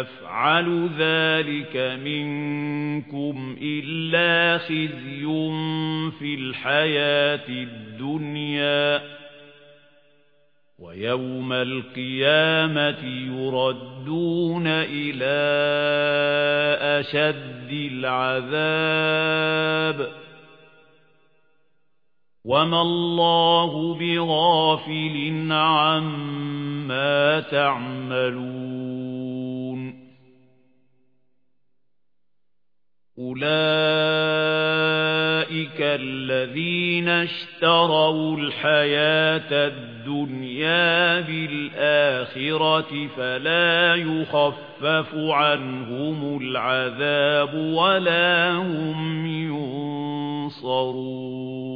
يفعل ذلك منكم إلا خزي في الحياة الدنيا ويوم القيامة يردون إلى أشد العذاب وَمَا اللَّهُ بِغَافِلٍ عَمَّا تَعْمَلُونَ أُولَئِكَ الَّذِينَ اشْتَرَوُا الْحَيَاةَ الدُّنْيَا بِالْآخِرَةِ فَلَا يُخَفَّفُ عَنْهُمُ الْعَذَابُ وَلَا هُمْ يُنصَرُونَ